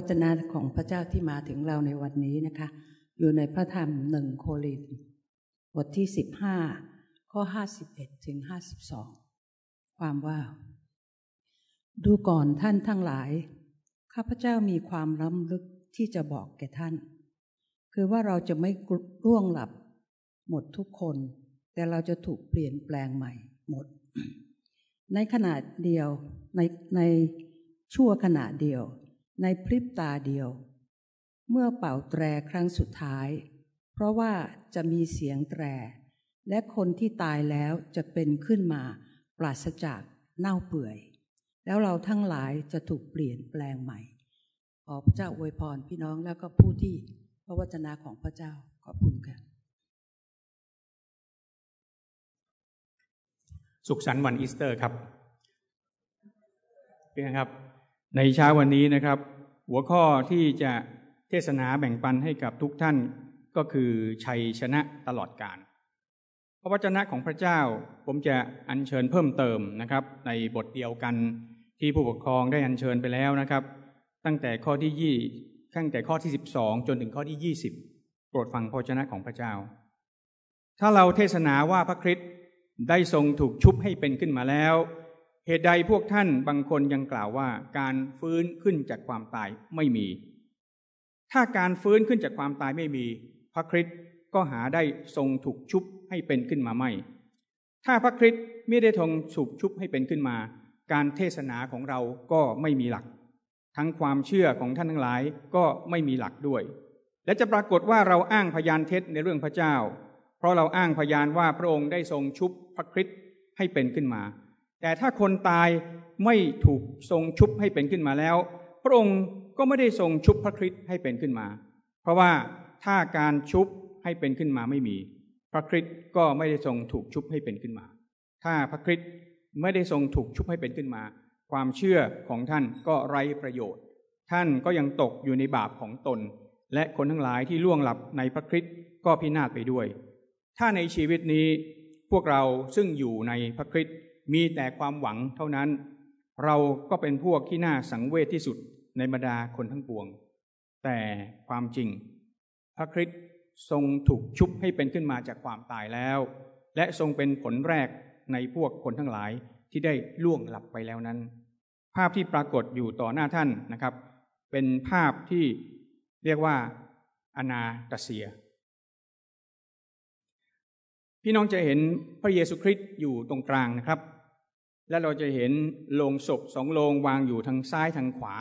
วจนะของพระเจ้าที่มาถึงเราในวันนี้นะคะ อยู่ในพระธรรมหนึ่งโครินบทที่สิบห้าข้อห้าสิบเอ็ดถึงห้าสิบสองความว่า ดูก่อนท่านทั้งหลาย ข้าพเจ้ามีความล้ำลึกที่จะบอกแก่ท่าน คือว่าเราจะไม่ร่วงหลับหมดทุกคน แต่เราจะถูกเปลี่ยนแปลงใหม่หมด ในขณะเดียวในในชั่วขณะเดียว ในพริบตาเดียว เมื่อเป่าแตรครั้งสุดท้าย เพราะว่าจะมีเสียงแตร และคนที่ตายแล้วจะเป็นขึ้นมาปราศจากเน่าเปื่อย แล้วเราทั้งหลายจะถูกเปลี่ยนแปลงใหม่ ขอพระเจ้าอวยพรพี่น้องแล้วก็ผู้ที่พระวจนะของพระเจ้าขอบคุณค่ะสุขสันต์วันอีสเตอร์ครับเป็นครับ ในเช้าวันนี้นะครับ หัวข้อที่จะเทศนาแบ่งปันให้กับทุกท่านก็คือชัยชนะตลอดการพระวจนะของพระเจ้าผมจะอัญเชิญเพิ่มเติมนะครับ ในบทเดียวกันที่ผู้ปกครองได้อัญเชิญไปแล้วนะครับ ตั้งแต่ข้อที่ยี่ตั้งแต่ข้อที่สิบสองจนถึงข้อที่ยี่สิบโปรดฟังพระวจนะของพระเจ้า ถ้าเราเทศนาว่าพระคริสต์ได้ทรงถูกชุบให้เป็นขึ้นมาแล้ว เหตุใดพวกท่านบางคนยังกล่าวว่าการฟื้นขึ้นจากความตายไม่มี ถ้าการฟื้นขึ้นจากความตายไม่มี พระคริสต์ก็หาได้ทรงถูกชุบให้เป็นขึ้นมาไม่ ถ้าพระคริสต์ไม่ได้ทรงถูกชุบให้เป็นขึ้นมา การเทศนาของเราก็ไม่มีหลัก ทั้งความเชื่อของท่านทั้งหลายก็ไม่มีหลักด้วย และจะปรากฏว่าเราอ้างพยานเท็จในเรื่องพระเจ้า เพราะเราอ้างพยานว่าพระองค์ได้ทรงชุบพระคริสต์ให้เป็นขึ้นมา แต่ถ้าคนตายไม่ถูกทรงชุบให้เป็นขึ้นมาแล้ว พระองค์ก็ไม่ได้ทรงชุบพระคริสต์ให้เป็นขึ้นมา เพราะว่าถ้าการชุบให้เป็นขึ้นมาไม่มี พระคริสต์ก็ไม่ได้ทรงถูกชุบให้เป็นขึ้นมา ถ้าพระคริสต์ไม่ได้ทรงถูกชุบให้เป็นขึ้นมา ความเชื่อของท่านก็ไร้ประโยชน์ ท่านก็ยังตกอยู่ในบาปของตน และคนทั้งหลายที่ล่วงหลับในพระคริสต์ก็พินาศไปด้วย ถ้าในชีวิตนี้พวกเราซึ่งอยู่ในพระคริสต์ มีแต่ความหวังเท่านั้น เราก็เป็นพวกที่น่าสังเวชที่สุดในบรรดาคนทั้งปวง แต่ความจริง พระคริสต์ทรงถูกชุบให้เป็นขึ้นมาจากความตายแล้ว และทรงเป็นผลแรกในพวกคนทั้งหลายที่ได้ล่วงหลับไปแล้วนั้น ภาพที่ปรากฏอยู่ต่อหน้าท่านนะครับ เป็นภาพที่เรียกว่าอนาตเซีย พี่น้องจะเห็นพระเยซูคริสต์อยู่ตรงกลางนะครับ และเราจะเห็นโลงศพสองโลงวางอยู่ทางซ้ายทางขวา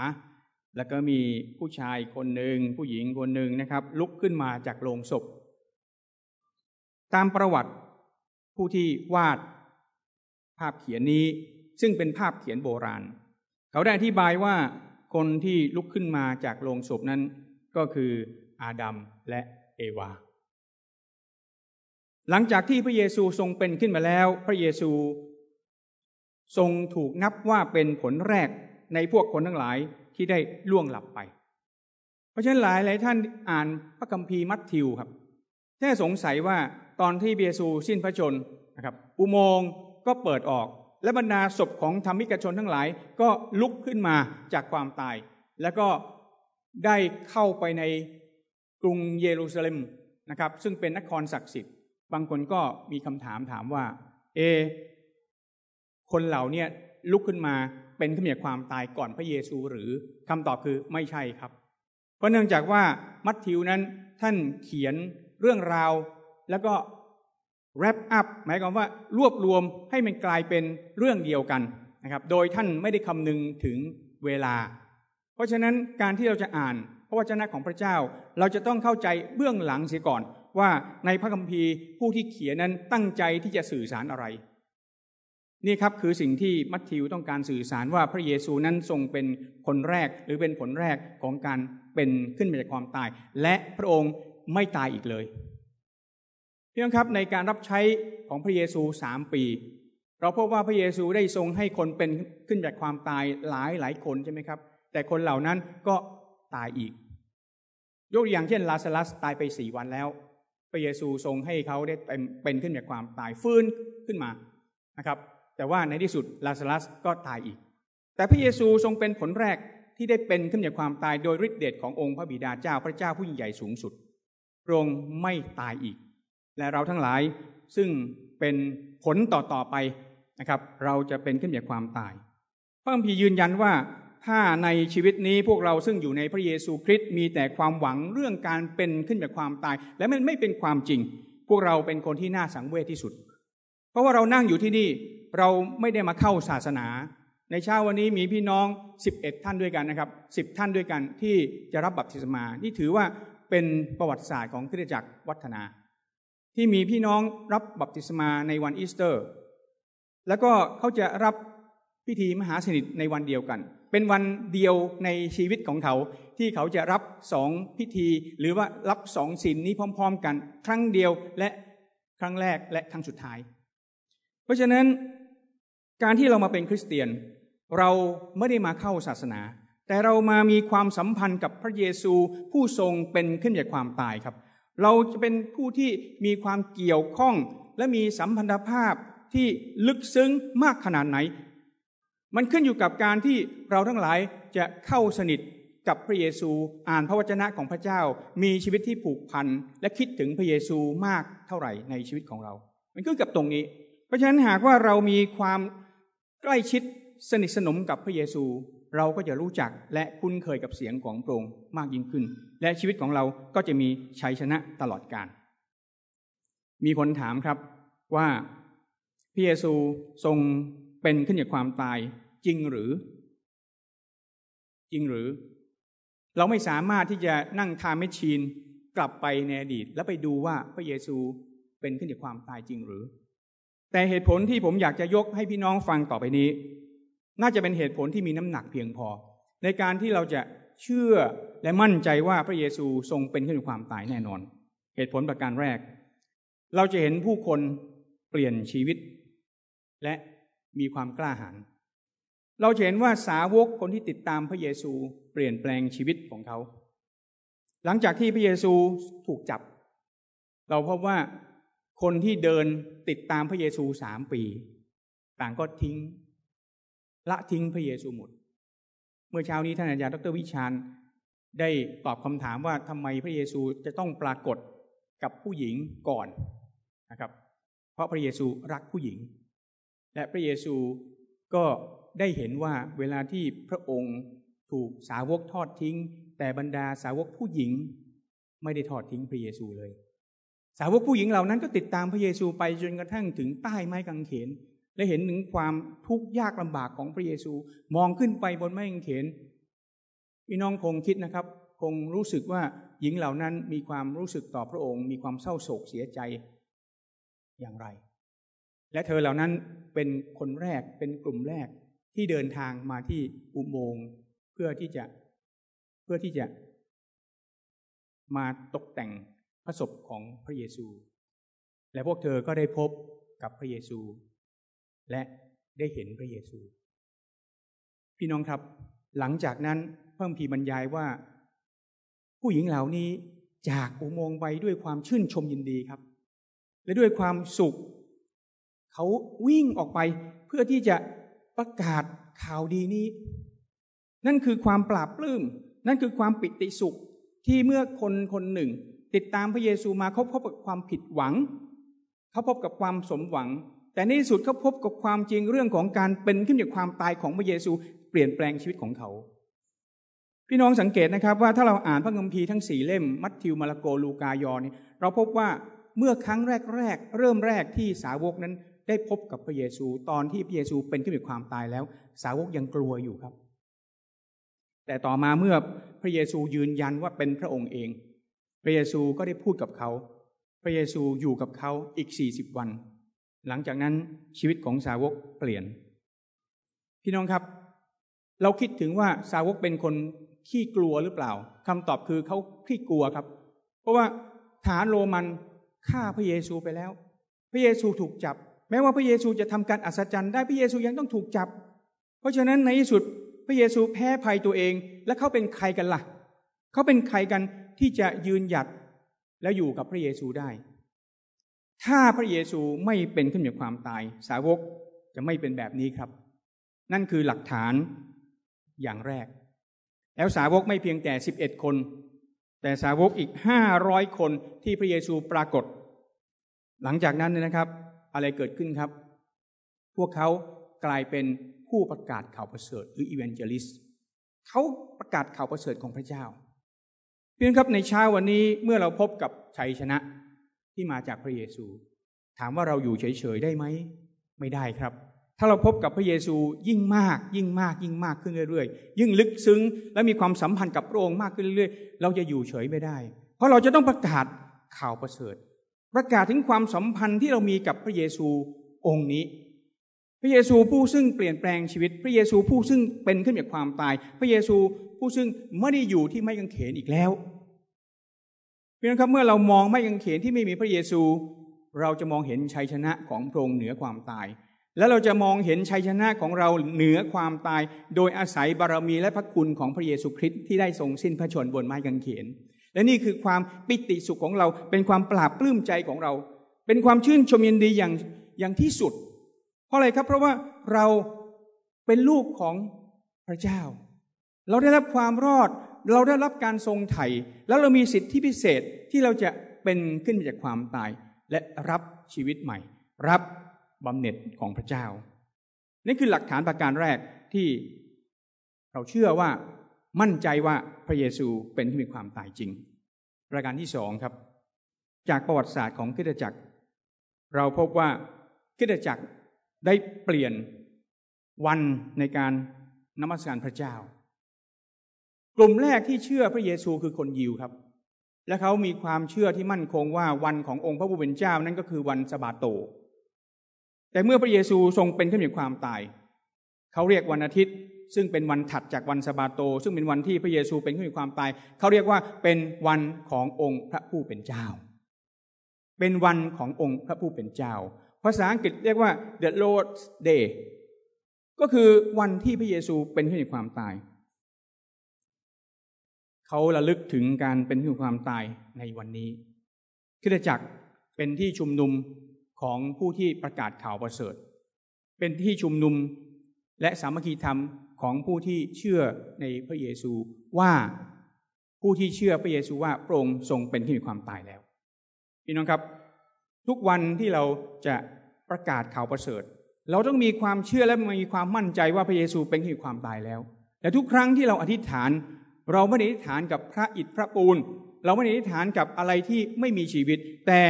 แล้วก็มีผู้ชายคนหนึ่งผู้หญิงคนหนึ่งนะครับ ลุกขึ้นมาจากโลงศพ ตามประวัติผู้ที่วาดภาพเขียนนี้ซึ่งเป็นภาพเขียนโบราณ เขาได้อธิบายว่าคนที่ลุกขึ้นมาจากโลงศพนั้นก็คืออาดัมและเอวา หลังจากที่พระเยซูทรงเป็นขึ้นมาแล้ว พระเยซู ทรงถูกนับว่าเป็นผลแรกในพวกคนทั้งหลายที่ได้ล่วงหลับไป เพราะฉะนั้นหลายหลายท่านอ่านพระคัมภีร์มัทธิวครับแค่สงสัยว่าตอนที่เบียซูสิ้นพระชนนะครับ อุโมงค์ก็เปิดออก และบรรดาศพของธรรมิกชนทั้งหลายก็ลุกขึ้นมาจากความตาย แล้วก็ได้เข้าไปในกรุงเยรูซาเล็มนะครับ ซึ่งเป็นนครศักดิ์สิทธิ์ บางคนก็มีคำถามถามว่า เอ คนเหล่านี้ลุกขึ้นมาเป็นขึ้นจากความตายก่อนพระเยซูหรือคำตอบคือไม่ใช่ครับ เพราะเนื่องจากว่ามัทธิวนั้นท่านเขียนเรื่องราว แล้วก็ wrap up หมายความว่ารวบรวมให้มันกลายเป็นเรื่องเดียวกันนะครับ โดยท่านไม่ได้คำนึงถึงเวลา เพราะฉะนั้นการที่เราจะอ่านพระวจนะของพระเจ้า เราจะต้องเข้าใจเบื้องหลังเสียก่อน ว่าในพระคัมภีร์ผู้ที่เขียนนั้นตั้งใจที่จะสื่อสารอะไร นี่ครับคือสิ่งที่มัทธิวต้องการสื่อสารว่าพระเยซูนั้นทรงเป็นคนแรกหรือเป็นผลแรกของการเป็นขึ้นมาจากความตาย และพระองค์ไม่ตายอีกเลยพี่น้องครับในการรับใช้ของพระเยซูสามปี เราพบว่าพระเยซูได้ทรงให้คนเป็นขึ้นจากความตายหลายหลายคนใช่ไหมครับ แต่คนเหล่านั้นก็ตายอีก ยกอย่างเช่นลาซาลัสตายไปสี่วันแล้ว พระเยซูทรงให้เขาได้เป็นขึ้นจากความตายฟื้นขึ้นมานะครับ แต่ว่าในที่สุดลาซารัสก็ตายอีก แต่พระเยซูทรงเป็นผลแรกที่ได้เป็นขึ้นจากความตายโดยฤทธิเดชขององค์พระบิดาเจ้าพระเจ้าผู้ยิ่งใหญ่สูงสุดพระองค์ไม่ตายอีก และเราทั้งหลายซึ่งเป็นผลต่อต่อไปนะครับ เราจะเป็นขึ้นจากความตาย พระคัมภีร์ยืนยันว่าถ้าในชีวิตนี้พวกเราซึ่งอยู่ในพระเยซูคริสต์มีแต่ความหวังเรื่องการเป็นขึ้นจากความตาย และมันไม่เป็นความจริง พวกเราเป็นคนที่น่าสังเวชที่สุด เพราะว่าเรานั่งอยู่ที่นี่เราไม่ได้มาเข้าศาสนา ในเช้าวันนี้มีพี่น้อง 11 ท่านด้วยกันนะครับ10 ท่านด้วยกันที่จะรับบัพติศมา นี่ถือว่าเป็นประวัติศาสตร์ของคริสตจักรวัฒนา ที่มีพี่น้องรับบัพติศมาในวันอีสเตอร์ แล้วก็เขาจะรับพิธีมหาสนิทในวันเดียวกัน เป็นวันเดียวในชีวิตของเขาที่เขาจะรับสองพิธี หรือว่ารับสองศีลนนี้พร้อม ๆ กัน ครั้งเดียวและครั้งแรกและครั้งสุดท้าย ราะฉะนั้นการที่เรามาเป็นคริสเตียน เราไม่ได้มาเข้าศาสนา แต่เรามามีความสัมพันธ์กับพระเยซูผู้ทรงเป็นขึ้นจากความตายครับ เราจะเป็นผู้ที่มีความเกี่ยวข้องและมีสัมพันธภาพที่ลึกซึ้งมากขนาดไหน มันขึ้นอยู่กับการที่เราทั้งหลายจะเข้าสนิทกับพระเยซูอ่านพระวจนะของพระเจ้า มีชีวิตที่ผูกพันและคิดถึงพระเยซูมากเท่าไหร่ในชีวิตของเรา มันขึ้นกับตรงนี้ เพราะฉะนั้นหากว่าเรามีความใกล้ชิดสนิทสนมกับพระเยซู เราก็จะรู้จักและคุ้นเคยกับเสียงของพระองค์มากยิ่งขึ้น และชีวิตของเราก็จะมีชัยชนะตลอดกาลมีคนถามครับว่าพระเยซูทรงเป็นขึ้นจากความตายจริงหรือ จริงหรือ เราไม่สามารถที่จะนั่งทาเมชชีนกลับไปในอดีต แล้วไปดูว่าพระเยซูเป็นขึ้นจากความตายจริงหรือ แต่เหตุผลที่ผมอยากจะยกให้พี่น้องฟังต่อไปนี้ น่าจะเป็นเหตุผลที่มีน้ำหนักเพียงพอ ในการที่เราจะเชื่อและมั่นใจว่าพระเยซูทรงเป็นขึ้นจากความตายแน่นอน เหตุผลประการแรก เราจะเห็นผู้คนเปลี่ยนชีวิต และมีความกล้าหาญเราเห็นว่าสาวกคนที่ติดตามพระเยซูเปลี่ยนแปลงชีวิตของเขา หลังจากที่พระเยซูถูกจับ เราพบว่า คนที่เดินติดตามพระเยซูสามปี ต่างก็ทิ้ง ละทิ้งพระเยซูหมด เมื่อเช้านี้ท่านอาจารย์ดรวิชานได้ตอบคำถามว่าทำไมพระเยซูจะต้องปรากฏกับผู้หญิงก่อนนะครับ เพราะพระเยซูรักผู้หญิง และพระเยซูก็ได้เห็นว่าเวลาที่พระองค์ถูกสาวกทอดทิ้ง แต่บรรดาสาวกผู้หญิง ไม่ได้ทอดทิ้งพระเยซูเลย สาวกผู้หญิงเหล่านั้นก็ติดตามพระเยซูไปจนกระทั่งถึงใต้ไม้กางเขน และเห็นถึงความทุกข์ยากลำบากของพระเยซูมองขึ้นไปบนไม้กางเขนพี่น้องคงคิดนะครับ คงรู้สึกว่าหญิงเหล่านั้นมีความรู้สึกต่อพระองค์ มีความเศร้าโศกเสียใจอย่างไร และเธอเหล่านั้นเป็นคนแรกเป็นกลุ่มแรกที่เดินทางมาที่อุโมงค์เพื่อที่จะเพื่อที่จะมาตกแต่ง ระศพของพระเยซู และพวกเธอก็ได้พบกับพระเยซู และได้เห็นพระเยซู พี่น้องครับ หลังจากนั้นเพิ่มพีบรรยายว่า ผู้หญิงเหล่านี้จากอุโมงค์ไปด้วยความชื่นชมยินดีครับ และด้วยความสุข เขาวิ่งออกไปเพื่อที่จะประกาศข่าวดีนี้ นั่นคือความปราบปลื้ม นั่นคือความปิติสุขที่เมื่อคนคนหนึ่ง ติดตามพระเยซูมาเขาพบกับความผิดหวัง เขาพบกับความสมหวัง แต่ในที่สุดเขาพบกับความจริงเรื่องของการเป็นขึ้นจากความตายของพระเยซูเปลี่ยนแปลงชีวิตของเขา พี่น้องสังเกตนะครับว่าถ้าเราอ่านพระคัมภีร์ทั้งสี่เล่ม มัทธิวมาระโกลูกายอนี่เราพบว่าเมื่อครั้งแรกๆเริ่มแรกที่สาวกนั้นได้พบกับพระเยซูตอนที่พระเยซูเป็นขึ้นจากความตายแล้ว สาวกยังกลัวอยู่ครับ แต่ต่อมาเมื่อพระเยซูยืนยันว่าเป็นพระองค์เอง พระเยซูก็ได้พูดกับเขา พระเยซูอยู่กับเขาอีกสี่สิบวัน หลังจากนั้นชีวิตของสาวกเปลี่ยน พี่น้องครับ เราคิดถึงว่าสาวกเป็นคนขี้กลัวหรือเปล่าคำตอบคือเขาขี้กลัวครับ เพราะว่าฐานโรมันฆ่าพระเยซูไปแล้ว พระเยซูถูกจับ แม้ว่าพระเยซูจะทำการอัศจรรย์ได้พระเยซูยังต้องถูกจับ เพราะฉะนั้นในที่สุดพระเยซูแพ้ภัยตัวเอง และเขาเป็นใครกันละ่ะ เขาเป็นใครกัน ที่จะยืนหยัดและอยู่กับพระเยซูได้ ถ้าพระเยซูไม่เป็นขึ้นจากความตาย สาวกจะไม่เป็นแบบนี้ครับ นั่นคือหลักฐานอย่างแรก แล้วสาวกไม่เพียงแต่สิบเอ็ดคน แต่สาวกอีกห้าร้อยคนที่พระเยซูปรากฏ หลังจากนั้นนะครับ อะไรเกิดขึ้นครับ พวกเขากลายเป็นผู้ประกาศข่าวประเสริฐหรืออีเวนเจลิสเขาประกาศข่าวประเสริฐของพระเจ้า เพื่อนครับในเช้าวันนี้เมื่อเราพบกับชัยชนะที่มาจากพระเยซู ถามว่าเราอยู่เฉยๆได้ไหมไม่ได้ครับ ถ้าเราพบกับพระเยซูยิ่งมาก ยิ่งมาก ยิ่งมากขึ้นเรื่อยๆ ยิ่งลึกซึ้งและมีความสัมพันธ์กับพระองค์มากขึ้นเรื่อยๆ เราจะอยู่เฉยไม่ได้ เพราะเราจะต้องประกาศข่าวประเสริฐ ประกาศถึงความสัมพันธ์ที่เรามีกับพระเยซูองค์นี้ พระเยซูผู้ซึ่งเปลี่ยนแปลงชีวิต พระเยซูผู้ซึ่งเป็นขึ้นจากความตาย พระเยซู ผู้ซึ่งไม่ได้อยู่ที่ไม้กางเขนอีกแล้วเพื่อนครับเมื่อเรามองไม้กางเขนที่ไม่มีพระเยซู เราจะมองเห็นชัยชนะของพระองค์เหนือความตาย และเราจะมองเห็นชัยชนะของเราเหนือความตาย โดยอาศัยบารมีและพระคุณของพระเยซูคริสต์ที่ได้ทรงสิ้นพระชนบนไม้กางเขน และนี่คือความปิติสุขของเราเป็นความปราบปลื้มใจของเรา เป็นความชื่นชมยินดีอย่างอย่างที่สุด เพราะอะไรครับเพราะว่าเราเป็นลูกของพระเจ้า เราได้รับความรอด เราได้รับการทรงไถ่แล้วเรามีสิทธิพิเศษที่เราจะเป็นขึ้นมาจากความตาย และรับชีวิตใหม่ รับบำเหน็จของพระเจ้า นี่คือหลักฐานประการแรกที่เราเชื่อว่ามั่นใจว่าพระเยซูเป็นที่มีความตายจริง ประการที่สองครับ จากประวัติศาสตร์ของคิดจักร เราพบว่าคิดจักรได้เปลี่ยนวันในการนมัสการพระเจ้า กลุ่มแรกที่เชื่อพระเยซูคือคนยิวครับ และเขามีความเชื่อที่มั่นคงว่าวันขององค์พระผู้เป็นเจ้านั้นก็คือวันสบาโต แต่เมื่อพระเยซูทรงเป็นขึ้นจากความตาย เขาเรียกวันอาทิตย์ ซึ่งเป็นวันถัดจากวันสบาโต ซึ่งเป็นวันที่พระเยซูเป็นขึ้นจากความตาย เขาเรียกว่าเป็นวันขององค์พระผู้เป็นเจ้า เป็นวันขององค์พระผู้เป็นเจ้า ภาษาอังกฤษเรียกว่า the Lord's Day ก็คือวันที่พระเยซูเป็นขึ้นจากความตาย เขาระลึกถึงการเป็นที่ความตายในวันนี้คริสตจักรเป็นที่ชุมนุมของผู้ที่ประกาศข่าวประเสริฐ เป็นที่ชุมนุมและสามัคคีธรรมของผู้ที่เชื่อในพระเยซูว่าผู้ที่เชื่อพระเยซูว่าพระองค์ทรงเป็นที่มีความตายแล้วพี่น้องครับ ทุกวันที่เราจะประกาศข่าวประเสริฐ เราต้องมีความเชื่อและมีความมั่นใจว่าพระเยซูเป็นที่มีความตายแล้วแต่ทุกครั้งที่เราอธิษฐาน เราไม่ได้อธิษฐานกับพระอิฐพระปูน เราไม่ได้อธิษฐานกับอะไรที่ไม่มีชีวิต แต่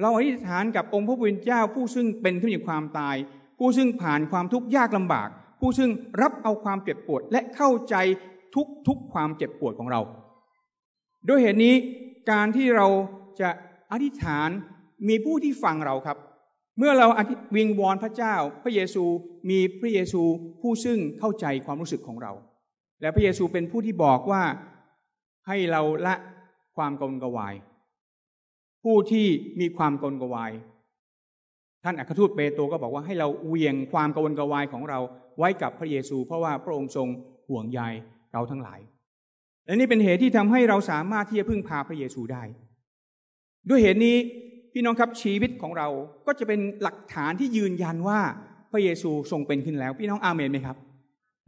เราอธิษฐานกับองค์พระผู้เป็นเจ้า ผู้ซึ่งเป็นขึ้นจากความตาย ผู้ซึ่งผ่านความทุกข์ยากลำบาก ผู้ซึ่งรับเอาความเจ็บปวดและเข้าใจทุกทุกความเจ็บปวดของเรา ด้วยเหตุนี้การที่เราจะอธิษฐานมีผู้ที่ฟังเราครับ เมื่อเราวิงวอนพระเจ้า พระเยซูมีพระเยซูผู้ซึ่งเข้าใจความรู้สึกของเรา และพระเยซูเป็นผู้ที่บอกว่าให้เราละความกลกวาย ผู้ที่มีความกลกวาย ท่านอัครทูตเปโตรก็บอกว่าให้เราเวียงความกลกวายของเราไว้กับพระเยซู เพราะว่าพระองค์ทรงห่วงใยเราทั้งหลาย และนี่เป็นเหตุที่ทำให้เราสามารถที่จะพึ่งพาพระเยซูได้ ด้วยเหตุนี้พี่น้องครับชีวิตของเราก็จะเป็นหลักฐานที่ยืนยันว่าพระเยซูทรงเป็นขึ้นแล้ว พี่น้องอาเมนไหมครับ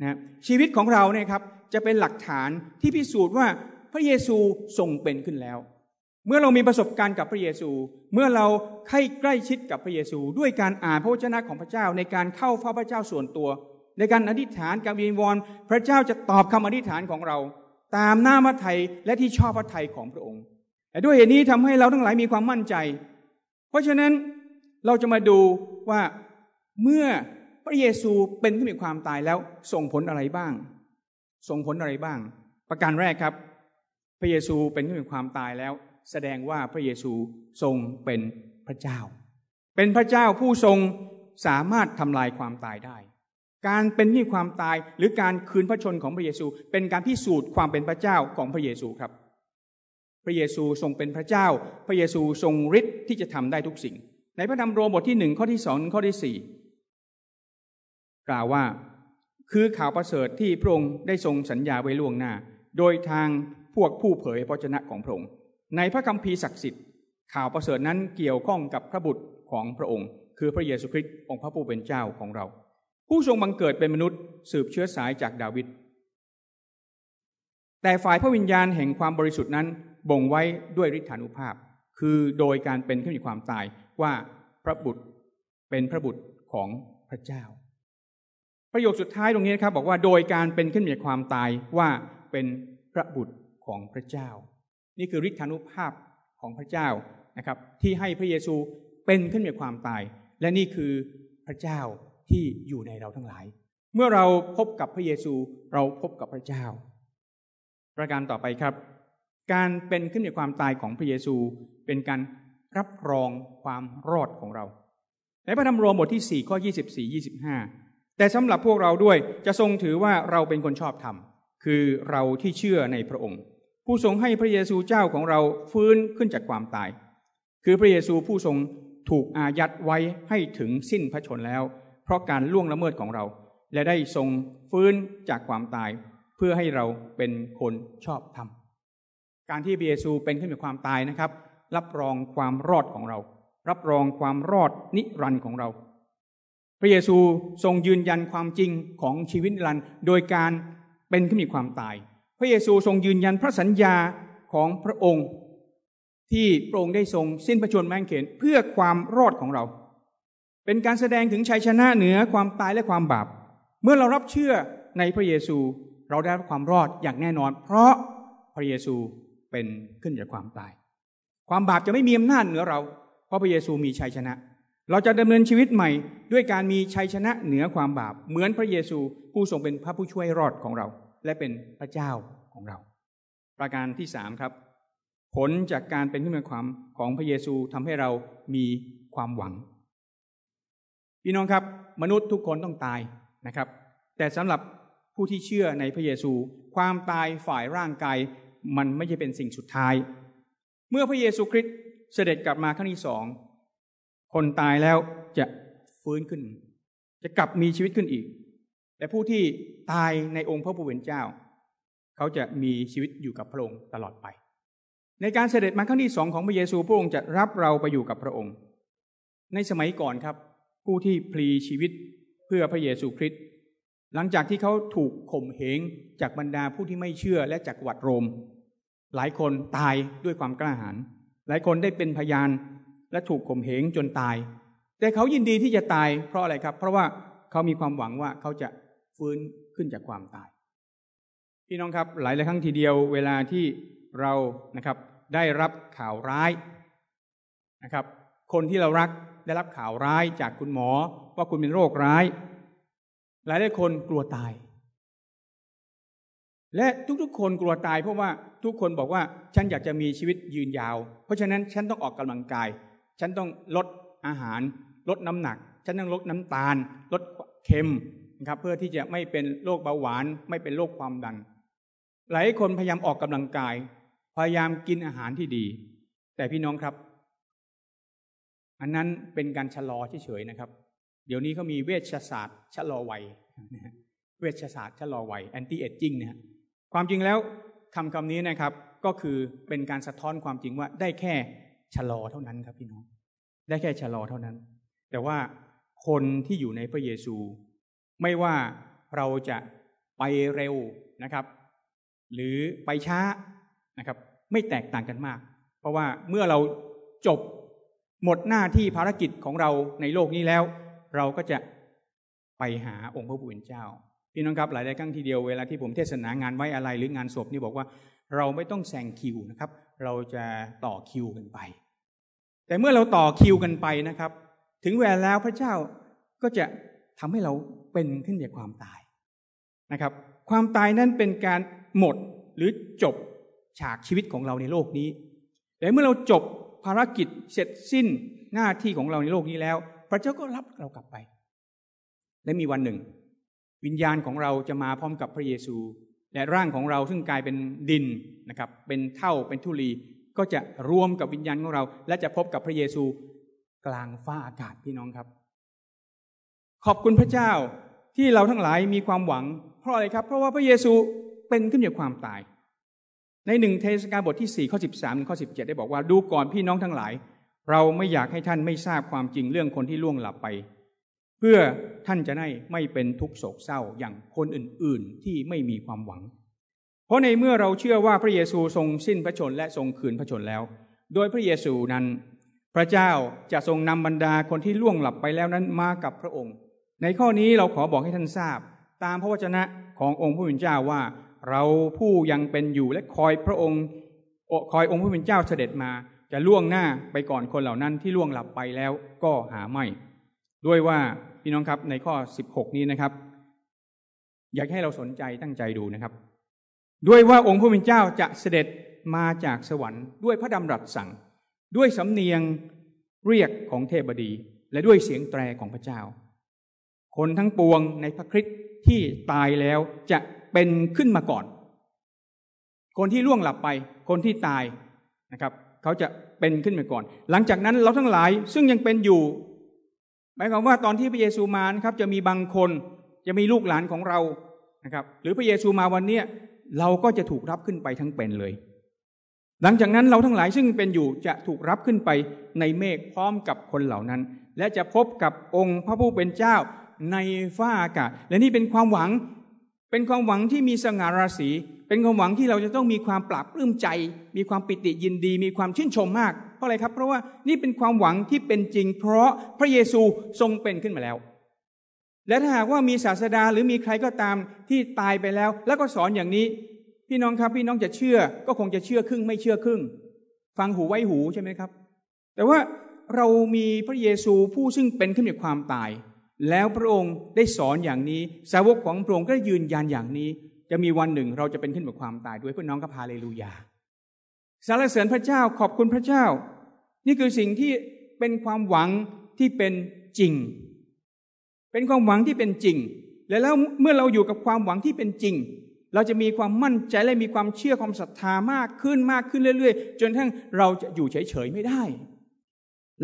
นะชีวิตของเราเนี่ยครับจะเป็นหลักฐานที่พิสูจน์ว่าพระเยซูทรงเป็นขึ้นแล้ว เมื่อเรามีประสบการณ์กับพระเยซู เมื่อเราใกล้ใกล้ชิดกับพระเยซู ด้วยการอ่านพระวจนะของพระเจ้าในการเข้าเฝ้าพระเจ้าส่วนตัว ในการอธิษฐานการวิงวอนพระเจ้าจะตอบคำอธิษฐานของเรา ตามหน้าพระทัยและที่ชอบพระทัยของพระองค์แต่ด้วยเหตุนี้ทำให้เราทั้งหลายมีความมั่นใจ เพราะฉะนั้นเราจะมาดูว่าเมื่อ พระเยซูเป็นผู้มีความตายแล้วส่งผลอะไรบ้าง ส่งผลอะไรบ้าง ประการแรกครับ พระเยซูเป็นผู้มีความตายแล้ว แสดงว่าพระเยซูทรงเป็นพระเจ้า เป็นพระเจ้าผู้ทรงสามารถทำลายความตายได้ การเป็นมีความตายหรือการคืนพระชนของพระเยซู เป็นการพิสูจน์ความเป็นพระเจ้าของพระเยซูครับ พระเยซูทรงเป็นพระเจ้า พระเยซูทรงฤทธิ์ที่จะทำได้ทุกสิ่ง ในพระธรรมโรมบทที่หนึ่งข้อที่สองข้อที่สี่ กล่าวว่า คือข่าวประเสริฐที่พระองค์ได้ทรงสัญญาไว้ล่วงหน้า โดยทางพวกผู้เผยพระชนะของพระองค์ ในพระคัมภีร์ศักดิ์สิทธิ์ข่าวประเสริฐนั้นเกี่ยวข้องกับพระบุตรของพระองค์ คือพระเยซูคริสต์องค์พระผู้เป็นเจ้าของเรา ผู้ทรงบังเกิดเป็นมนุษย์สืบเชื้อสายจากดาวิดแต่ฝ่ายพระวิญญาณแห่งความบริสุทธิ์นั้นบ่งไว้ด้วยฤทธานุภาพ คือโดยการเป็นขึ้นมีความตายว่าพระบุตรเป็นพระบุตรของพระเจ้า ประโยคสุดท้ายตรงนี้นะครับ บอกว่าโดยการเป็นขึ้นมีความตายว่าเป็นพระบุตรของพระเจ้า นี่คือฤทธานุภาพของพระเจ้านะครับ ที่ให้พระเยซูเป็นขึ้นมีความตาย และนี่คือพระเจ้าที่อยู่ในเราทั้งหลาย เมื่อเราพบกับพระเยซูเราพบกับพระเจ้า ประการต่อไปครับ การเป็นขึ้นในความตายของพระเยซูเป็นการรับรองความรอดของเรา ในพระธรรมโรมบทที่ 4 ข้อ 24 25 แต่สำหรับพวกเราด้วยจะทรงถือว่าเราเป็นคนชอบธรรม คือเราที่เชื่อในพระองค์ ผู้ทรงให้พระเยซูเจ้าของเราฟื้นขึ้นจากความตาย คือพระเยซูผู้ทรงถูกอายัดไว้ให้ถึงสิ้นพระชนแล้ว เพราะการล่วงละเมิดของเรา และได้ทรงฟื้นจากความตาย เพื่อให้เราเป็นคนชอบธรรม การที่พระเยซูเป็นขึ้นจากความตายนะครับ รับรองความรอดของเรา รับรองความรอดนิรันดร์ของเรา ระเยซูทรงยืนยันความจริงของชีวิตนิรันดร์โดยการเป็นขึ้นมีความตาย พระเยซูทรงยืนยันพระสัญญาของพระองค์ ที่พระองค์ได้ทรงสิ้นพระชนม์แมงเขนเพื่อความรอดของเรา เป็นการแสดงถึงชัยชนะเหนือความตายและความบาป เมื่อเรารับเชื่อในพระเยซูเราได้รับความรอดอย่างแน่นอน เพราะพระเยซูเป็นขึ้นจากความตาย ความบาปจะไม่มีอำนาจเหนือเรา เพราะพระเยซูมีชัยชนะ เราจะดำเนินชีวิตใหม่ ด้วยการมีชัยชนะเหนือความบาป เหมือนพระเยซูผู้ทรงเป็นพระผู้ช่วยรอดของเรา และเป็นพระเจ้าของเรา ประการที่สามครับ ผลจากการเป็นขึ้นมาความของพระเยซูทำให้เรามีความหวัง พี่น้องครับ มนุษย์ทุกคนต้องตายนะครับ แต่สำหรับผู้ที่เชื่อในพระเยซู ความตายฝ่ายร่างกายมันไม่ใช่เป็นสิ่งสุดท้าย เมื่อพระเยซูคริสต์เสด็จกลับมาครั้งที่สอง คนตายแล้วจะฟื้นขึ้น จะกลับมีชีวิตขึ้นอีก แต่ผู้ที่ตายในองค์พระผู้เป็นเจ้า เขาจะมีชีวิตอยู่กับพระองค์ตลอดไป ในการเสด็จมาครั้งที่สองของพระเยซูพระองค์จะรับเราไปอยู่กับพระองค์ ในสมัยก่อนครับ ผู้ที่พลีชีวิตเพื่อพระเยซูคริสต์หลังจากที่เขาถูกข่มเหงจากบรรดาผู้ที่ไม่เชื่อและจากวัดโรม หลายคนตายด้วยความกล้าหาญหลายคนได้เป็นพยาน และถูกข่มเหงจนตาย แต่เขายินดีที่จะตายเพราะอะไรครับ เพราะว่าเขามีความหวังว่าเขาจะฟื้นขึ้นจากความตาย พี่น้องครับหลายหลายครั้งทีเดียวเวลาที่เรานะครับได้รับข่าวร้ายนะครับ คนที่เรารักได้รับข่าวร้ายจากคุณหมอ ว่าคุณเป็นโรคร้าย หลายหลายคนกลัวตาย และทุกๆ คนกลัวตายเพราะว่าทุกคนบอกว่าฉันอยากจะมีชีวิตยืนยาว เพราะฉะนั้นฉันต้องออกกำลังกาย ฉันต้องลดอาหาร ลดน้ำหนัก ฉันต้องลดน้ำตาล ลดเค็มนะครับเพื่อที่จะไม่เป็นโรคเบาหวาน ไม่เป็นโรคความดัน หลายคนพยายามออกกำลังกาย พยายามกินอาหารที่ดี แต่พี่น้องครับ อันนั้นเป็นการชะลอเฉยๆนะครับ เดี๋ยวนี้เขามีเวชศาสตร์ชะลอวัยเวชศาสตร์ชะลอวัย anti-aging นะความจริงแล้วคำคำนี้นะครับก็คือเป็นการสะท้อนความจริงว่าได้แค่ ชะลอเท่านั้นครับพี่น้อง ได้แค่ชะลอเท่านั้น แต่ว่าคนที่อยู่ในพระเยซู ไม่ว่าเราจะไปเร็วนะครับ หรือไปช้านะครับ ไม่แตกต่างกันมาก เพราะว่าเมื่อเราจบหมดหน้าที่ภารกิจของเราในโลกนี้แล้ว เราก็จะไปหาองค์พระผู้เป็นเจ้าพี่น้องครับหลายๆครั้งทีเดียวเวลาที่ผมเทศนางานไว้อะไรหรืองานศพนี่บอกว่า เราไม่ต้องแซงคิวนะครับ เราจะต่อคิวกันไป แต่เมื่อเราต่อคิวกันไปนะครับ ถึงเวลาแล้วพระเจ้าก็จะทำให้เราเป็นขึ้นจากความตายนะครับ ความตายนั้นเป็นการหมดหรือจบฉากชีวิตของเราในโลกนี้ แต่เมื่อเราจบภารกิจเสร็จสิ้นหน้าที่ของเราในโลกนี้แล้ว พระเจ้าก็รับเรากลับไป และมีวันหนึ่ง วิญญาณของเราจะมาพร้อมกับพระเยซู และร่างของเราซึ่งกลายเป็นดินนะครับ เป็นเท่าเป็นทุลี ก็จะรวมกับวิญญาณของเรา และจะพบกับพระเยซูกลางฟ้าอากาศพี่น้องครับ ขอบคุณพระเจ้าที่เราทั้งหลายมีความหวัง เพราะอะไรครับ เพราะว่าพระเยซูเป็นขึ้นจากความตาย ในหนึ่งเทศกาลบทที่สี่ข้อสิบสามข้อสิบเจ็ดได้บอกว่าดูก่อนพี่น้องทั้งหลาย เราไม่อยากให้ท่านไม่ทราบความจริงเรื่องคนที่ล่วงหลับไป เพื่อท่านจะได้ไม่เป็นทุกโศกเศร้าอย่างคนอื่น ๆ ที่ไม่มีความหวัง เพราะในเมื่อเราเชื่อว่าพระเยซูทรงสิ้นพระชนและทรงคืนพระชนแล้ว โดยพระเยซูนั้น พระเจ้าจะทรงนำบรรดาคนที่ล่วงหลับไปแล้วนั้นมากับพระองค์ ในข้อนี้เราขอบอกให้ท่านทราบ ตามพระวจนะขององค์พระผู้เป็นเจ้าว่า เราผู้ยังเป็นอยู่และคอยพระองค์คอยองค์พระผู้เป็นเจ้าเสด็จมา จะล่วงหน้าไปก่อนคนเหล่านั้นที่ล่วงหลับไปแล้วก็หาไม่ด้วยว่าพี่น้องครับในข้อ 16 นี้นะครับ อยากให้เราสนใจตั้งใจดูนะครับ ด้วยว่าองค์พระผู้เป็นเจ้าจะเสด็จมาจากสวรรค์ด้วยพระดำรัสสั่ง ด้วยสำเนียงเรียกของเทพบดี และด้วยเสียงแตรของพระเจ้า คนทั้งปวงในพระคริสต์ที่ตายแล้วจะเป็นขึ้นมาก่อน คนที่ล่วงหลับไป คนที่ตายนะครับ เขาจะเป็นขึ้นมาก่อน หลังจากนั้นเราทั้งหลายซึ่งยังเป็นอยู่หมายความว่าตอนที่พระเยซูมานะครับจะมีบางคนจะมีลูกหลานของเรานะครับ หรือพระเยซูมาวันเนี้ย เราก็จะถูกรับขึ้นไปทั้งเป็นเลย หลังจากนั้นเราทั้งหลายซึ่งเป็นอยู่จะถูกรับขึ้นไปในเมฆพร้อมกับคนเหล่านั้น และจะพบกับองค์พระผู้เป็นเจ้าในฟ้าอากาศ และนี่เป็นความหวัง เป็นความหวังที่มีสง่าราศี เป็นความหวังที่เราจะต้องมีความปราบปลื้มใจ มีความปิติยินดี มีความชื่นชมมาก เพราะอะไรครับ เพราะว่านี่เป็นความหวังที่เป็นจริง เพราะพระเยซูทรงเป็นขึ้นมาแล้ว และถ้าหากว่ามีศาสดาหรือมีใครก็ตามที่ตายไปแล้ว แล้วก็สอนอย่างนี้ พี่น้องครับ พี่น้องจะเชื่อก็คงจะเชื่อครึ่ง ไม่เชื่อครึ่ง ฟังหูไว้หูใช่ไหมครับ แต่ว่าเรามีพระเยซูผู้ซึ่งเป็นขึ้นจากความตาย แล้วพระองค์ได้สอนอย่างนี้ สาวกของพระองค์ก็ยืนยันอย่างนี้ จะมีวันหนึ่งเราจะเป็นขึ้นจากความตายด้วยเพื่อน้องก็พาเลลูยาสรรเสริญพระเจ้าขอบคุณพระเจ้า นี่คือสิ่งที่เป็นความหวังที่เป็นจริง เป็นความหวังที่เป็นจริง และแล้วเมื่อเราอยู่กับความหวังที่เป็นจริง เราจะมีความมั่นใจและมีความเชื่อความศรัทธามากขึ้นมากขึ้นเรื่อย ๆ จนทั้งเราจะอยู่เฉยๆไม่ได้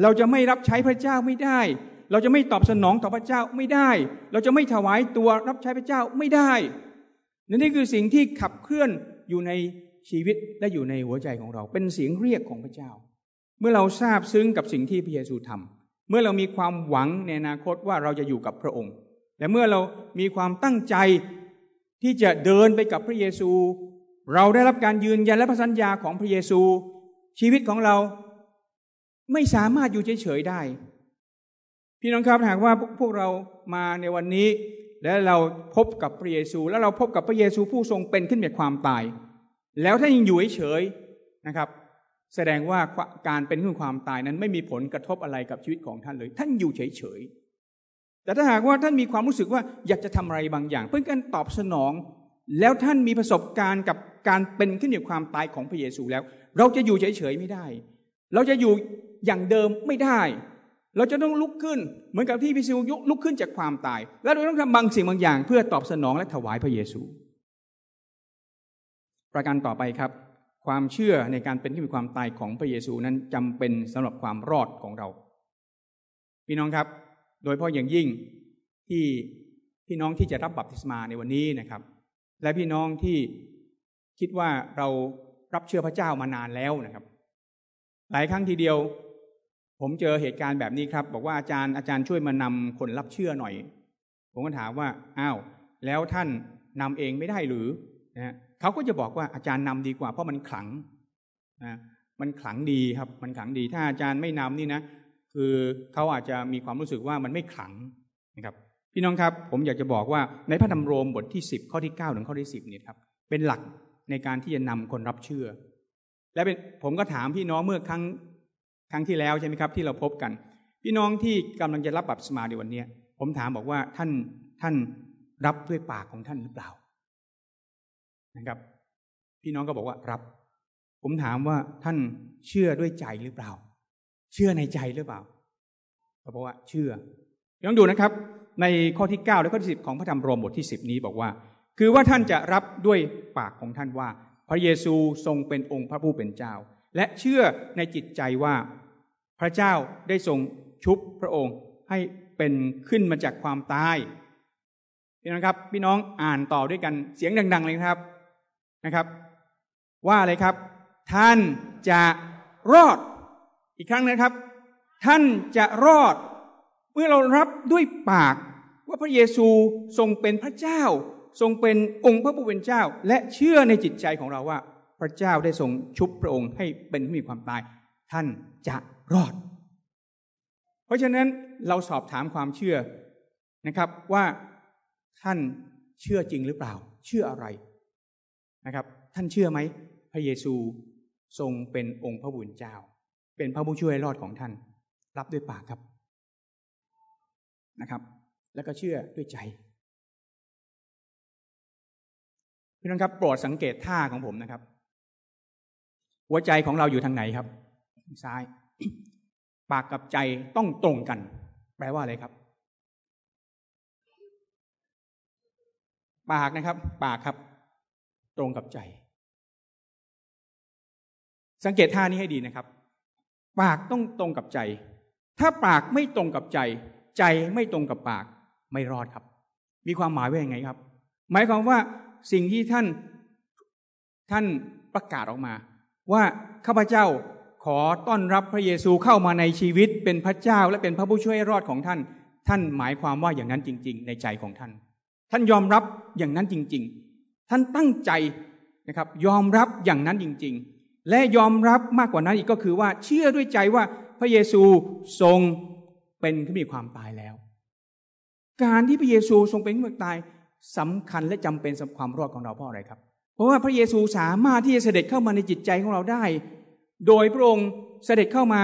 เราจะไม่รับใช้พระเจ้าไม่ได้ เราจะไม่ตอบสนองต่อพระเจ้าไม่ได้ เราจะไม่ถวายตัวรับใช้พระเจ้าไม่ได้นนี่คือสิ่งที่ขับเคลื่อนอยู่ในชีวิตและอยู่ในหัวใจของเรา เป็นเสียงเรียกของพระเจ้า เมื่อเราทราบซึ้งกับสิ่งที่พระเยซูทำ เมื่อเรามีความหวังในอนาคตว่าเราจะอยู่กับพระองค์ และเมื่อเรามีความตั้งใจที่จะเดินไปกับพระเยซู เราได้รับการยืนยันและพระสัญญาของพระเยซู ชีวิตของเราไม่สามารถอยู่เฉยๆได้ พี่น้องครับหากว่าพวกเรามาในวันนี้ และเราพบกับพระเยซู แล้วเราพบกับพระเยซูผู้ทรงเป็นขึ้นจากความตาย แล้วถ้ายังอยู่เฉยๆนะครับ แสดงว่าการเป็นขึ้นความตายนั้นไม่มีผลกระทบอะไรกับชีวิตของท่านเลย ท่านอยู่เฉยๆ แต่ถ้าหากว่าท่านมีความรู้สึกว่าอยากจะทำอะไรบางอย่าง เพื่อการตอบสนอง แล้วท่านมีประสบการณ์กับการเป็นขึ้นอยู่ความตายของพระเยซูแล้ว เราจะอยู่เฉยๆไม่ได้ เราจะอยู่อย่างเดิมไม่ได้ เราจะต้องลุกขึ้น เหมือนกับที่พิซิวยุลุกขึ้นจากความตาย และเราต้องทำบางสิ่งบางอย่าง เพื่อตอบสนองและถวายพระเยซู ประการต่อไปครับ ความเชื่อในการเป็นที่มีความตายของพระเยซูนั้นจำเป็นสำหรับความรอดของเรา พี่น้องครับ โดยเพราะอย่างยิ่งที่พี่น้องที่จะรับบัพติศมาในวันนี้นะครับ และพี่น้องที่คิดว่าเรารับเชื่อพระเจ้ามานานแล้วนะครับ หลายครั้งทีเดียว ผมเจอเหตุการณ์แบบนี้ครับ บอกว่าอาจารย์อาจารย์ช่วยมานำคนรับเชื่อหน่อย ผมก็ถามว่าอ้าวแล้วท่านนำเองไม่ได้หรือนะ เขาก็จะบอกว่าอาจารย์นำดีกว่า เพราะมันขลังนะมันขลังดีครับ มันขลังดีถ้าอาจารย์ไม่นำนี่นะคือเขาอาจจะมีความรู้สึกว่ามันไม่ขลังนะครับ พี่น้องครับ ผมอยากจะบอกว่าในพระธรรมโรมบทที่สิบข้อที่เก้าถึงข้อที่สิบนี่ยครับเป็นหลักในการที่จะนำคนรับเชื่อ และเป็นผมก็ถามพี่น้องเมื่อครั้งครั้งที่แล้วใช่ไหมครับ ที่เราพบกัน พี่น้องที่กำลังจะรับบัพติศมาในวันนี้ผมถามบอกว่าท่านท่านรับด้วยปากของท่านหรือเปล่า นะครับ พี่น้องก็บอกว่ารับ ผมถามว่าท่านเชื่อด้วยใจหรือเปล่า เชื่อในใจหรือเปล่าเขาบอกว่าเชื่อลองดูนะครับ ในข้อที่ 9 และข้อที่สิของพระธรรมโรมบทที่ 10 นี้บอกว่า คือว่าท่านจะรับด้วยปากของท่านว่า พระเยซูทรงเป็นองค์พระผู้เป็นเจ้า และเชื่อในจิตใจว่า พระเจ้าได้ทรงชุบพระองค์ให้เป็นขึ้นมาจากความตายพี่น้องครับ พี่น้องอ่านต่อด้วยกันเสียงดัง ๆ เลยครับ นะครับ ว่าอะไรครับ ท่านจะรอด อีกครั้งนะครับ ท่านจะรอด เมื่อเรารับด้วยปาก ว่าพระเยซูทรงเป็นพระเจ้า ทรงเป็นองค์พระผู้เป็นเจ้า และเชื่อในจิตใจของเราว่า พระเจ้าได้ทรงชุบพระองค์ให้เป็นผู้มีความตาย ท่านจะรอด เพราะฉะนั้นเราสอบถามความเชื่อนะครับว่าท่านเชื่อจริงหรือเปล่า เชื่ออะไร นะครับ ท่านเชื่อไหมพระเยซูทรงเป็นองค์พระบุญเจ้า เป็นพระผู้ช่วยรอดของท่าน รับด้วยปากครับนะครับ แล้วก็เชื่อด้วยใจพี่น้องครับโปรดสังเกตท่าของผมนะครับ หัวใจของเราอยู่ทางไหนครับ ซ้าย ปากกับใจต้องตรงกัน แปลว่าอะไรครับ ปากนะครับ ปากครับ ตรงกับใจ สังเกตท่านี้ให้ดีนะครับ ปากต้องตรงกับใจ ถ้าปากไม่ตรงกับใจ ใจไม่ตรงกับปาก ไม่รอดครับ มีความหมายว่าอย่างไงครับ หมายความว่าสิ่งที่ท่านท่านประกาศออกมา ว่าข้าพเจ้าขอต้อนรับพระเยซูเข้ามาในชีวิตเป็นพระเจ้าและเป็นพระผู้ช่วยรอดของท่าน ท่านหมายความว่าอย่างนั้นจริง ๆ ในใจของท่าน ท่านยอมรับอย่างนั้นจริง ๆ ท่านตั้งใจนะครับยอมรับอย่างนั้นจริง ๆ และยอมรับมากกว่านั้นอีกก็คือว่าเชื่อด้วยใจว่าพระเยซูทรงเป็นผู้มีความตายแล้ว การที่พระเยซูทรงเป็นผู้มีตายสำคัญและจำเป็นสำหรับความรอดของเราเพราะอะไรครับ เพราะว่าพระเยซูสามารถที่จะเสด็จเข้ามาในจิตใจของเราได้ โดยพระองค์เสด็จเข้ามา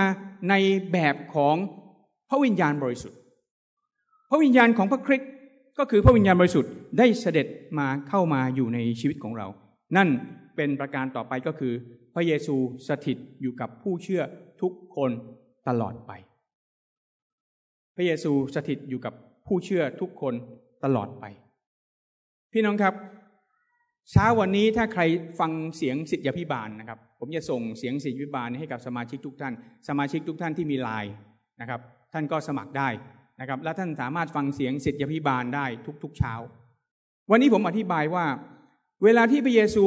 ในแบบของพระวิญญาณบริสุทธิ์ พระวิญญาณของพระคริสต์ ก็คือพระวิญญาณบริสุทธิ์ได้เสด็จมาเข้ามาอยู่ในชีวิตของเรา นั่นเป็นประการต่อไปก็คือ พระเยซูสถิตอยู่กับผู้เชื่อทุกคนตลอดไป พระเยซูสถิตอยู่กับผู้เชื่อทุกคนตลอดไป พี่น้องครับ เช้าวันนี้ถ้าใครฟังเสียงสิทธิพิบาลนะครับ ผมจะส่งเสียงสิทธิพิบาลให้กับสมาชิกทุกท่าน สมาชิกทุกท่านที่มีไลน์นะครับ ท่านก็สมัครได้ นะครับและท่านสามารถฟังเสียงสิทธิพิบาลได้ทุกๆเช้า วันนี้ผมอธิบายว่า เวลาที่พระเยซู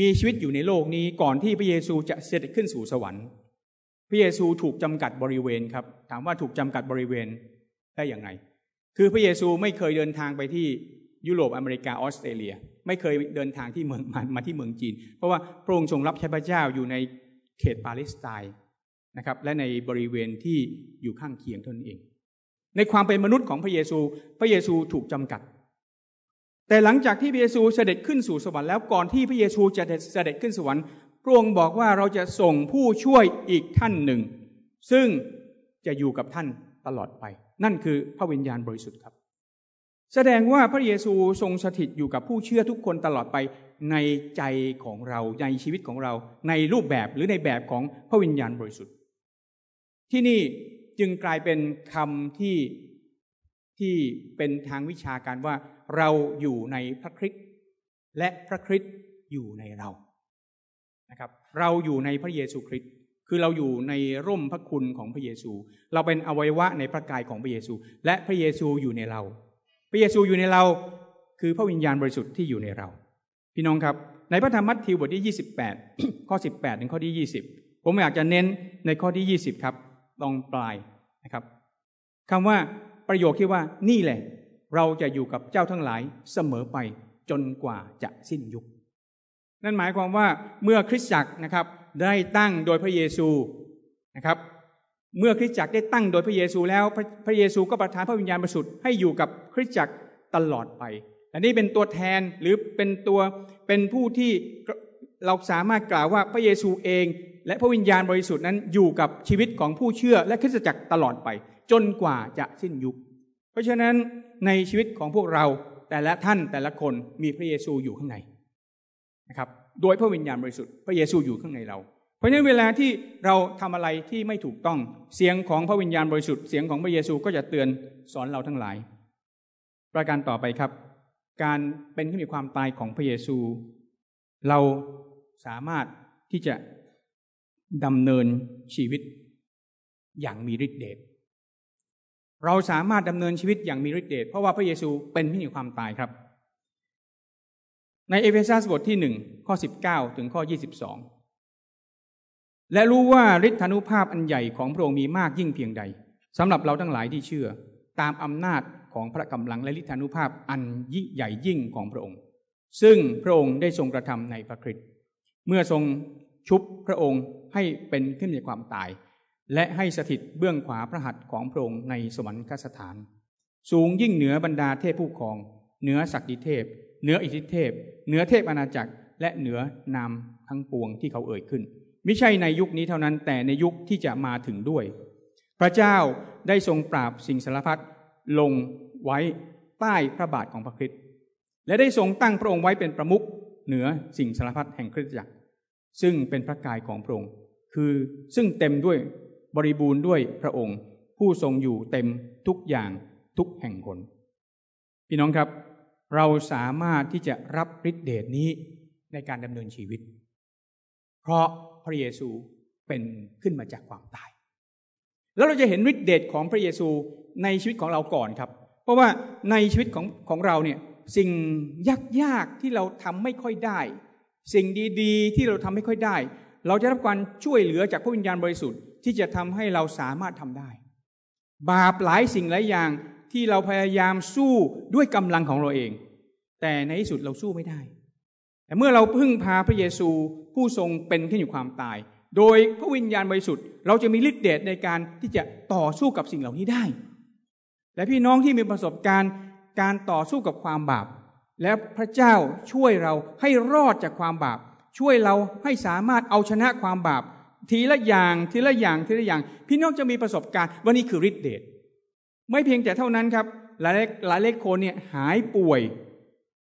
มีชีวิตอยู่ในโลกนี้ก่อนที่พระเยซูจะเสด็จขึ้นสู่สวรรค์ พระเยซูถูกจำกัดบริเวณครับ ถามว่าถูกจำกัดบริเวณได้อย่างไรคือพระเยซูไม่เคยเดินทางไปที่ยุโรปอเมริกาออสเตรเลีย ไม่เคยเดินทางที่เมืองมามาที่เมืองจีน เพราะว่าพระองค์ทรงรับใช้พระเจ้าอยู่ในเขตปาเลสไตน์นะครับ และในบริเวณที่อยู่ข้างเคียงเท่านั้นเอง ในความเป็นมนุษย์ของพระเยซู พระเยซูถูกจำกัด แต่หลังจากที่พระเยซูเสด็จขึ้นสู่สวรรค์แล้วก่อนที่พระเยซูจะเสด็จขึ้นสวรรค์พระองค์บอกว่าเราจะส่งผู้ช่วยอีกท่านหนึ่ง ซึ่งจะอยู่กับท่านตลอดไป นั่นคือพระวิญญาณบริสุทธิ์ครับ แสดงว่าพระเยซูทรงสถิตอยู่กับผู้เชื่อทุกคนตลอดไปในใจของเราในชีวิตของเรา ในรูปแบบหรือในแบบของพระวิญญาณบริสุทธิ์ ที่นี่ จึงกลายเป็นคำที่ที่เป็นทางวิชาการว่าเราอยู่ในพระคริสต์และพระคริสต์อยู่ในเรานะครับ เราอยู่ในพระเยซูคริสต์คือเราอยู่ในร่มพระคุณของพระเยซู เราเป็นอวัยวะในพระกายของพระเยซู และพระเยซูอยู่ในเรา พระเยซูอยู่ในเราคือพระวิญญาณบริสุทธิ์ที่อยู่ในเรา พี่น้องครับ ในพระธรรมมัทธิวบทที่ 28 ข้อ 18 ถึงข้อที่ 20 ผมอยากจะเน้นในข้อที่ 20 ครับ ลองปลายนะครับคำว่าประโยคที่ว่านี่แหละ เราจะอยู่กับเจ้าทั้งหลายเสมอไปจนกว่าจะสิ้นยุค นั่นหมายความว่าเมื่อคริสตจักรนะครับได้ตั้งโดยพระเยซูนะครับ เมื่อคริสตจักรได้ตั้งโดยพระเยซูแล้วพระเยซูก็ประทานพระวิญญาณบริสุทธิ์ให้อยู่กับคริสตจักรตลอดไปอันนี้เป็นตัวแทนหรือเป็นตัวเป็นผู้ที่เราสามารถกล่าวว่าพระเยซูเอง และพระวิญญาณบริสุทธิ์นั้นอยู่กับชีวิตของผู้เชื่อและคริสตจักรตลอดไป จนกว่าจะสิ้นยุค เพราะฉะนั้นในชีวิตของพวกเราแต่ละท่านแต่ละคนมีพระเยซูอยู่ข้างในนะครับโดยพระวิญญาณบริสุทธิ์พระเยซูอยู่ข้างในเรา เพราะฉะนั้นเวลาที่เราทำอะไรที่ไม่ถูกต้องเสียงของพระวิญญาณบริสุทธิ์เสียงของพระเยซูก็จะเตือนสอนเราทั้งหลาย ประการต่อไปครับ การเป็นที่มีความตายของพระเยซู เราสามารถที่จะ ดำเนินชีวิตอย่างมีฤทธิ์เดชเราสามารถดำเนินชีวิตอย่างมีฤทธิ์เดชเพราะว่าพระเยซูเป็นที่มีความตายครับ ในเอเฟซัสบทที่หนึ่งข้อสิบเก้าถึงข้อยี่สิบสองและรู้ว่าฤทธานุภาพอันใหญ่ของพระองค์มีมากยิ่งเพียงใดสำหรับเราทั้งหลายที่เชื่อ ตามอำนาจของพระกำลังและฤทธานุภาพอันยิ่งใหญ่ยิ่งของพระองค์ ซึ่งพระองค์ได้ทรงกระทำในพระคริสต์เมื่อทรง ชุบพระองค์ให้เป็นขึ้นในความตาย และให้สถิตเบื้องขวาพระหัตถ์ของพระองค์ในสวรรคสถาน สูงยิ่งเหนือบรรดาเทพผู้ครอง เหนือศักดิเทพ เหนืออิทธิเทพ เหนือเทพอาณาจักร และเหนือนามทั้งปวงที่เขาเอ่ยขึ้น ไม่ใช่ในยุคนี้เท่านั้นแต่ในยุคที่จะมาถึงด้วย พระเจ้าได้ทรงปราบสิ่งสารพัดลงไว้ใต้พระบาทของพระคริสต์และได้ทรงตั้งพระองค์ไว้เป็นประมุขเหนือสิ่งสารพัดแห่งคริสตจักร ซึ่งเป็นพระกายของพระองค์ คือซึ่งเต็มด้วยบริบูรณ์ด้วยพระองค์ ผู้ทรงอยู่เต็มทุกอย่างทุกแห่งหนพี่น้องครับ เราสามารถที่จะรับฤทธิเดชนี้ในการดำเนินชีวิต เพราะพระเยซูเป็นขึ้นมาจากความตาย แล้วเราจะเห็นฤทธิเดชของพระเยซูในชีวิตของเราก่อนครับ เพราะว่าในชีวิตของของเราเนี่ยสิ่งยากๆที่เราทำไม่ค่อยได้ สิ่งดีๆ ที่เราทำไม่ค่อยได้ เราจะรับการช่วยเหลือจากพระวิญญาณบริสุทธิ์ที่จะทำให้เราสามารถทำได้ บาปหลายสิ่งหลายอย่างที่เราพยายามสู้ด้วยกำลังของเราเอง แต่ในที่สุดเราสู้ไม่ได้ แต่เมื่อเราพึ่งพาพระเยซูผู้ทรงเป็นขึ้นอยู่ความตาย โดยพระวิญญาณบริสุทธิ์เราจะมีฤทธิ์เดชในการที่จะต่อสู้กับสิ่งเหล่านี้ได้ และพี่น้องที่มีประสบการณ์การต่อสู้กับความบาป และพระเจ้าช่วยเราให้รอดจากความบาป ช่วยเราให้สามารถเอาชนะความบาป ทีละอย่างทีละอย่างทีละอย่าง พี่น้องจะมีประสบการณ์ว่านี่คือฤทธิ์เดชไม่เพียงแต่เท่านั้นครับ หลายหลายเลขคนเนี่ยหายป่วย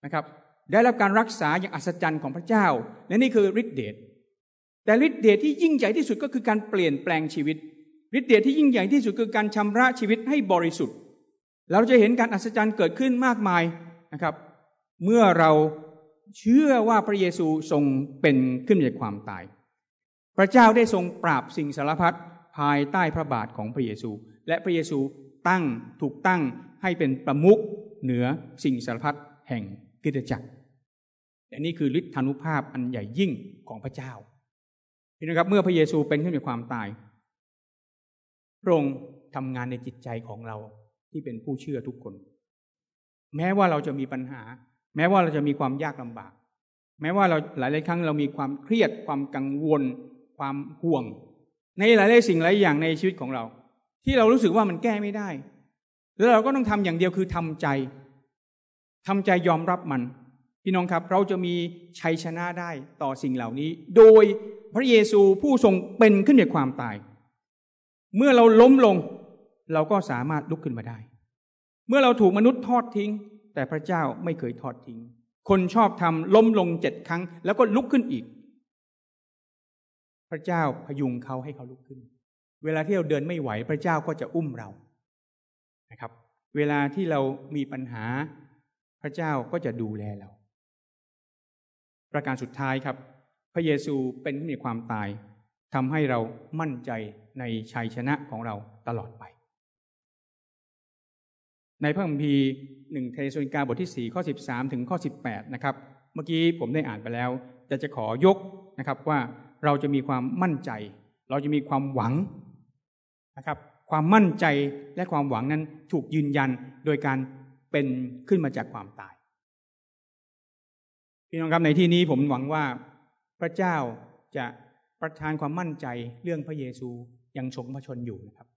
นะครับ ได้รับการรักษาอย่างอัศจรรย์ของพระเจ้า และนี่คือฤทธิเดชแต่ฤทธิเดชที่ยิ่งใหญ่ที่สุดก็คือการเปลี่ยนแปลงชีวิตฤทธิเดชที่ยิ่งใหญ่ที่สุดคือการชำระชีวิตให้บริสุทธิ์ เราจะเห็นการอัศจรรย์เกิดขึ้นมากมายนะครับ เมื่อเราเชื่อว่าพระเยซูทรงเป็นขึ้นจากความตาย พระเจ้าได้ทรงปราบสิ่งสารพัดภายใต้พระบาทของพระเยซู และพระเยซูตั้งถูกตั้งให้เป็นประมุขเหนือสิ่งสารพัดแห่งกิจจักรอันนี้คือฤทธานุภาพอันใหญ่ยิ่งของพระเจ้าพี่นะครับเมื่อพระเยซูเป็นขึ้นในความตาย พระองค์ทำงานในจิตใจของเราที่เป็นผู้เชื่อทุกคน แม้ว่าเราจะมีปัญหา แม้ว่าเราจะมีความยากลำบาก แม้ว่าเราหลาย ๆ ครั้งเรามีความเครียด ความกังวล ความห่วง ในหลาย ๆ สิ่งหลายอย่างในชีวิตของเรา ที่เรารู้สึกว่ามันแก้ไม่ได้ แล้วเราก็ต้องทำอย่างเดียวคือทำใจทำใจยอมรับมัน พี่น้องครับ เราจะมีชัยชนะได้ต่อสิ่งเหล่านี้ โดยพระเยซูผู้ทรงเป็นขึ้นจากความตาย เมื่อเราล้มลง เราก็สามารถลุกขึ้นมาได้ เมื่อเราถูกมนุษย์ทอดทิ้ง แต่พระเจ้าไม่เคยทอดทิ้ง คนชอบทำล้มลงเจ็ดครั้ง แล้วก็ลุกขึ้นอีก พระเจ้าพยุงเขาให้เขาลุกขึ้น เวลาที่เราเดินไม่ไหวพระเจ้าก็จะอุ้มเรานะครับ เวลาที่เรามีปัญหา พระเจ้าก็จะดูแลเรา ประการสุดท้ายครับ พระเยซูเป็นผู้มีความตายทำให้เรามั่นใจในชัยชนะของเราตลอดไป ในพระคัมภีร์ หนึ่งเทสโลนิกาบทที่ 4 ข้อ 13 ถึงข้อ 18 นะครับ เมื่อกี้ผมได้อ่านไปแล้ว จะจะขอยกนะครับว่าเราจะมีความมั่นใจ เราจะมีความหวังนะครับความมั่นใจและความหวังนั้นถูกยืนยันโดยการเป็นขึ้นมาจากความตาย พี่น้องครับในที่นี้ผมหวังว่าพระเจ้าจะประทานความมั่นใจเรื่องพระเยซูยังทรงพระชนอยู่นะครับ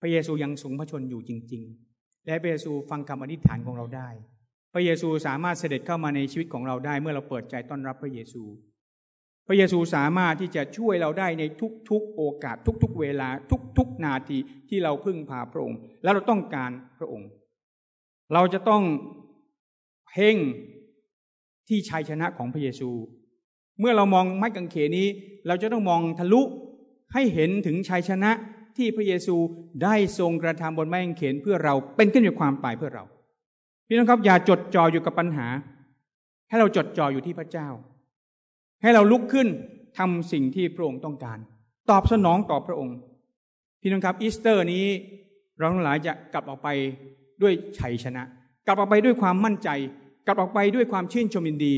พระเยซูยังทรงพระชนอยู่จริง ๆ และพระเยซูฟังคำอธิษฐานของเราได้ พระเยซูสามารถเสด็จเข้ามาในชีวิตของเราได้ เมื่อเราเปิดใจต้อนรับพระเยซู พระเยซูสามารถที่จะช่วยเราได้ในทุกๆโอกาส ทุกๆ เวลาทุกๆ นาทีที่เราพึ่งพาพระองค์ และเราต้องการพระองค์ เราจะต้องเพ่งที่ชัยชนะของพระเยซู เมื่อเรามองไม้กางเขนนี้ เราจะต้องมองทะลุให้เห็นถึงชัยชนะ ที่พระเยซูได้ทรงกระทำบนไม้กางเขนเพื่อเราเป็นขึ้นอยู่ความตายเพื่อเรา พี่น้องครับอย่าจดจ่ออยู่กับปัญหา ให้เราจดจ่ออยู่ที่พระเจ้า ให้เราลุกขึ้นทำสิ่งที่พระองค์ต้องการ ตอบสนองต่อพระองค์ พี่น้องครับอีสเตอร์นี้ เราทั้งหลายจะกลับออกไปด้วยชัยชนะ กลับออกไปด้วยความมั่นใจ กลับออกไปด้วยความชื่นชมยินดี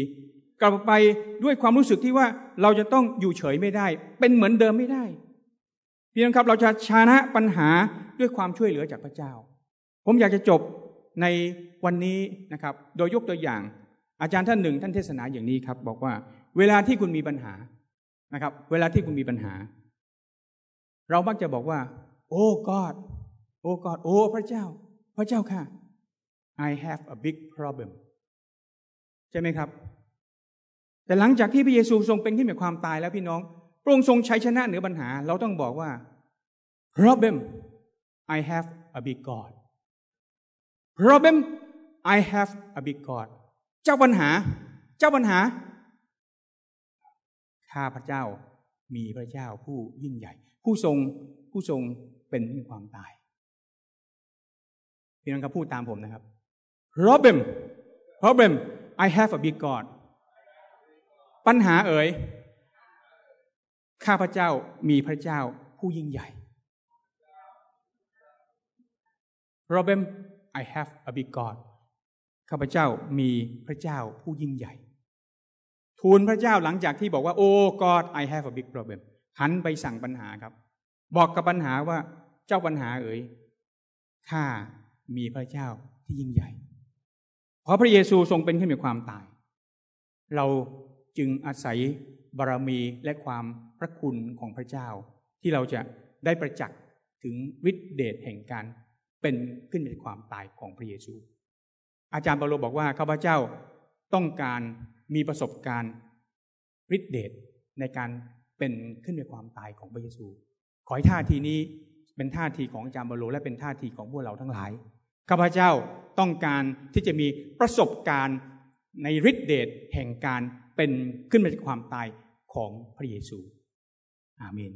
กลับออกไปด้วยความรู้สึกที่ว่าเราจะต้องอยู่เฉยไม่ได้ เป็นเหมือนเดิมไม่ได้ พี่น้องครับเราจะชนะปัญหาด้วยความช่วยเหลือจากพระเจ้า ผมอยากจะจบในวันนี้นะครับ โดยยกตัวอย่าง อาจารย์ท่านหนึ่งท่านเทศนาอย่างนี้ครับ บอกว่า เวลาที่คุณมีปัญหานะครับ เวลาที่คุณมีปัญหา เรามักจะบอกว่า โอ้กอดโอ้กอดโอ้พระเจ้า พระเจ้าค่ะ I have a big problem ใช่ไหมครับ แต่หลังจากที่พระเยซูทรงเป็นขึ้นจากความตายแล้วพี่น้อง ระองค์ทรงชัยชนะเหนือปัญหา เราต้องบอกว่า problem I have a big God problem I have a big God เจ้าปัญหา เจ้าปัญหา ข้าพระเจ้ามีพระเจ้าผู้ยิ่งใหญ่ ผู้ทรงผู้ทรงเป็นที่ความตายพี่น้องครับพูดตามผมนะครับ problem problem I have a big God ปัญหาเอ๋ย ข้าพเจ้ามีพระเจ้าผู้ยิ่งใหญ่ problem I have a big God ข้าพเจ้ามีพระเจ้าผู้ยิ่งใหญ่ ทูลพระเจ้าหลังจากที่บอกว่าโอ้ God I have a big problem หันไปสั่งปัญหาครับ บอกกับปัญหาว่าเจ้าปัญหาเอ๋ยข้ามีพระเจ้าที่ยิ่งใหญ่ เพราะพระเยซูทรงเป็นขึ้นมีความตาย เราจึงอาศัยบารมีและความ พระคุณของพระเจ้า ที่เราจะได้ประจักษ์ถึงฤทธิเดชแห่งการเป็นขึ้นเป็นความตายของพระเยซู อาจารย์เปาโลบอกว่าข้าพเจ้าต้องการมีประสบการณ์ฤทธิเดชในการเป็นขึ้นเป็นความตายของพระเยซู ขอให้ท่าทีนี้เป็นท่าทีของอาจารย์เปาโลและเป็นท่าทีของพวกเราทั้งหลายข้าพเจ้าต้องการที่จะมีประสบการณ์ในฤทธิเดชแห่งการเป็นขึ้นมาจากความตายของพระเยซู อาเมน